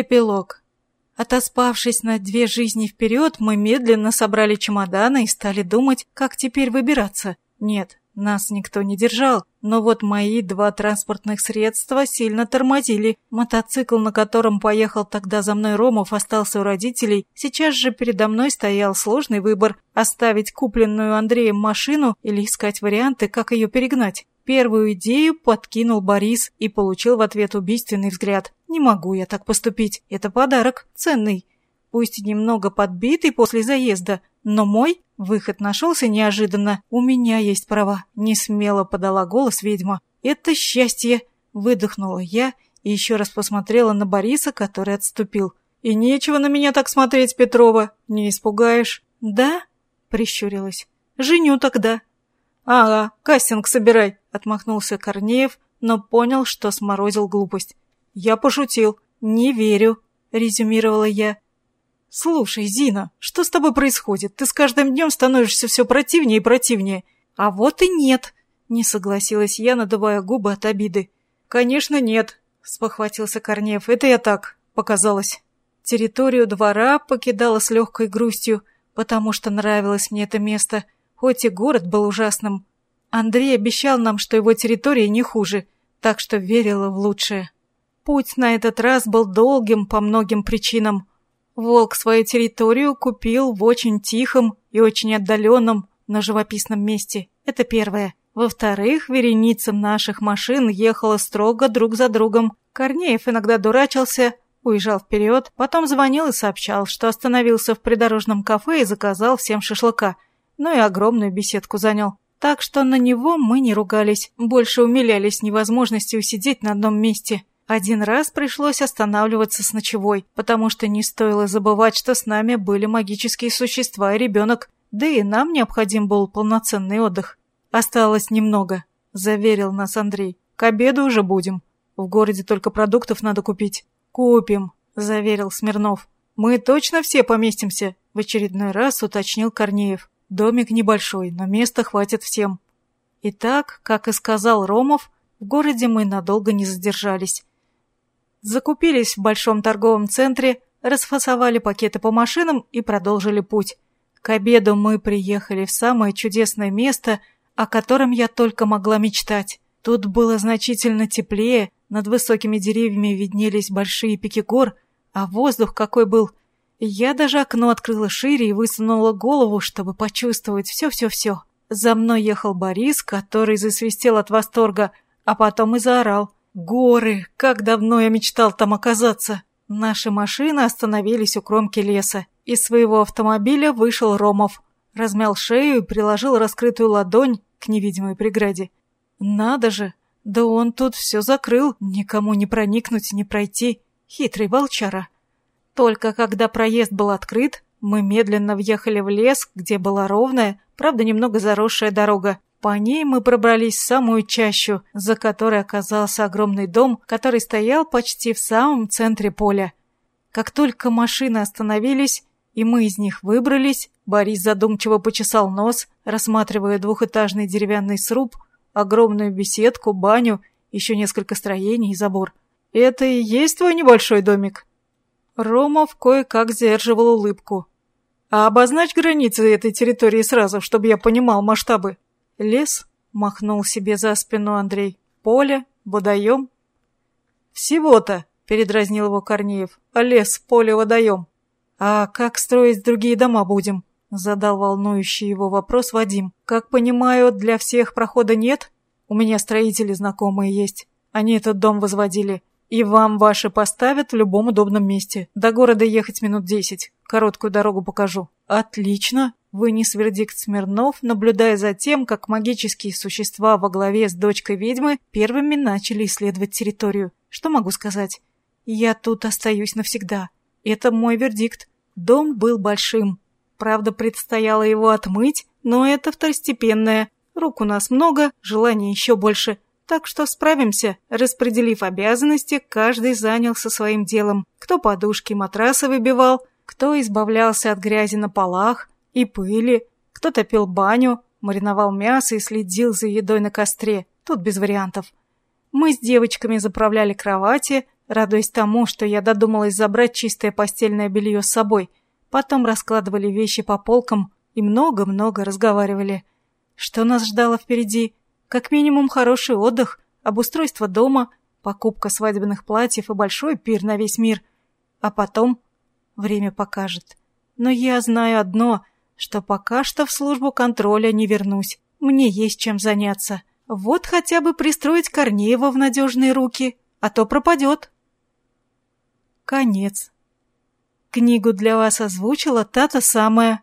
Эпилог. Отоспавшись на две жизни вперед, мы медленно собрали чемоданы и стали думать, как теперь выбираться. Нет, нас никто не держал, но вот мои два транспортных средства сильно тормозили. Мотоцикл, на котором поехал тогда за мной Ромов, остался у родителей. Сейчас же передо мной стоял сложный выбор – оставить купленную Андреем машину или искать варианты, как ее перегнать. Первую идею подкинул Борис и получил в ответ убийственный взгляд. «Не могу я так поступить. Это подарок, ценный. Пусть немного подбитый после заезда, но мой выход нашелся неожиданно. У меня есть права», — не смело подала голос ведьма. «Это счастье!» — выдохнула я и еще раз посмотрела на Бориса, который отступил. «И нечего на меня так смотреть, Петрова. Не испугаешь?» «Да?» — прищурилась. «Женю тогда». «Ага, кастинг собирай», — отмахнулся Корнеев, но понял, что сморозил глупость. «Я пошутил. Не верю», — резюмировала я. «Слушай, Зина, что с тобой происходит? Ты с каждым днем становишься все противнее и противнее». «А вот и нет», — не согласилась я, надувая губы от обиды. «Конечно нет», — спохватился Корнеев. «Это я так, показалось». Территорию двора покидала с легкой грустью, потому что нравилось мне это место — хоть и город был ужасным. Андрей обещал нам, что его территория не хуже, так что верила в лучшее. Путь на этот раз был долгим по многим причинам. Волк свою территорию купил в очень тихом и очень отдаленном, но живописном месте. Это первое. Во-вторых, вереница наших машин ехала строго друг за другом. Корнеев иногда дурачился, уезжал вперед, потом звонил и сообщал, что остановился в придорожном кафе и заказал всем шашлыка – но и огромную беседку занял. Так что на него мы не ругались, больше умилялись невозможностью усидеть на одном месте. Один раз пришлось останавливаться с ночевой, потому что не стоило забывать, что с нами были магические существа и ребенок, да и нам необходим был полноценный отдых. «Осталось немного», — заверил нас Андрей. «К обеду уже будем. В городе только продуктов надо купить». «Купим», — заверил Смирнов. «Мы точно все поместимся?» — в очередной раз уточнил Корнеев. Домик небольшой, но места хватит всем. Итак, как и сказал Ромов, в городе мы надолго не задержались. Закупились в большом торговом центре, расфасовали пакеты по машинам и продолжили путь. К обеду мы приехали в самое чудесное место, о котором я только могла мечтать. Тут было значительно теплее, над высокими деревьями виднелись большие пики гор, а воздух какой был – я даже окно открыла шире и высунула голову, чтобы почувствовать все-все-все. За мной ехал Борис, который засвистел от восторга, а потом и заорал. «Горы! Как давно я мечтал там оказаться!» Наши машины остановились у кромки леса. Из своего автомобиля вышел Ромов. Размял шею и приложил раскрытую ладонь к невидимой преграде. «Надо же! Да он тут все закрыл, никому не проникнуть, не пройти. Хитрый волчара!» Только когда проезд был открыт, мы медленно въехали в лес, где была ровная, правда немного заросшая дорога. По ней мы пробрались в самую чащу, за которой оказался огромный дом, который стоял почти в самом центре поля. Как только машины остановились, и мы из них выбрались, Борис задумчиво почесал нос, рассматривая двухэтажный деревянный сруб, огромную беседку, баню, еще несколько строений и забор. «Это и есть твой небольшой домик?» Ромов кое-как сдерживал улыбку. «А обозначь границы этой территории сразу, чтобы я понимал масштабы». «Лес?» — махнул себе за спину Андрей. «Поле? Водоем?» «Всего-то», — передразнил его Корнеев. «Лес, поле, водоем». «А как строить другие дома будем?» — задал волнующий его вопрос Вадим. «Как понимаю, для всех прохода нет? У меня строители знакомые есть. Они этот дом возводили. И вам ваши поставят в любом удобном месте. До города ехать минут десять. Короткую дорогу покажу». «Отлично!» — вынес вердикт Смирнов, наблюдая за тем, как магические существа во главе с дочкой ведьмы первыми начали исследовать территорию. Что могу сказать? Я тут остаюсь навсегда. Это мой вердикт. Дом был большим. Правда, предстояло его отмыть, но это второстепенное. Рук у нас много, желаний еще больше. Так что справимся. Распределив обязанности, каждый занялся своим делом. Кто подушки матрасы выбивал, кто избавлялся от грязи на полах и пыли, кто топил баню, мариновал мясо и следил за едой на костре. Тут без вариантов. Мы с девочками заправляли кровати, радуясь тому, что я додумалась забрать чистое постельное белье с собой. Потом раскладывали вещи по полкам и много-много разговаривали. Что нас ждало впереди? Как минимум хороший отдых, обустройство дома, покупка свадебных платьев и большой пир на весь мир. А потом время покажет. Но я знаю одно, что пока что в службу контроля не вернусь. Мне есть чем заняться. Вот хотя бы пристроить Корнеева в надежные руки, а то пропадет. Конец. Книгу для вас озвучила та-то самая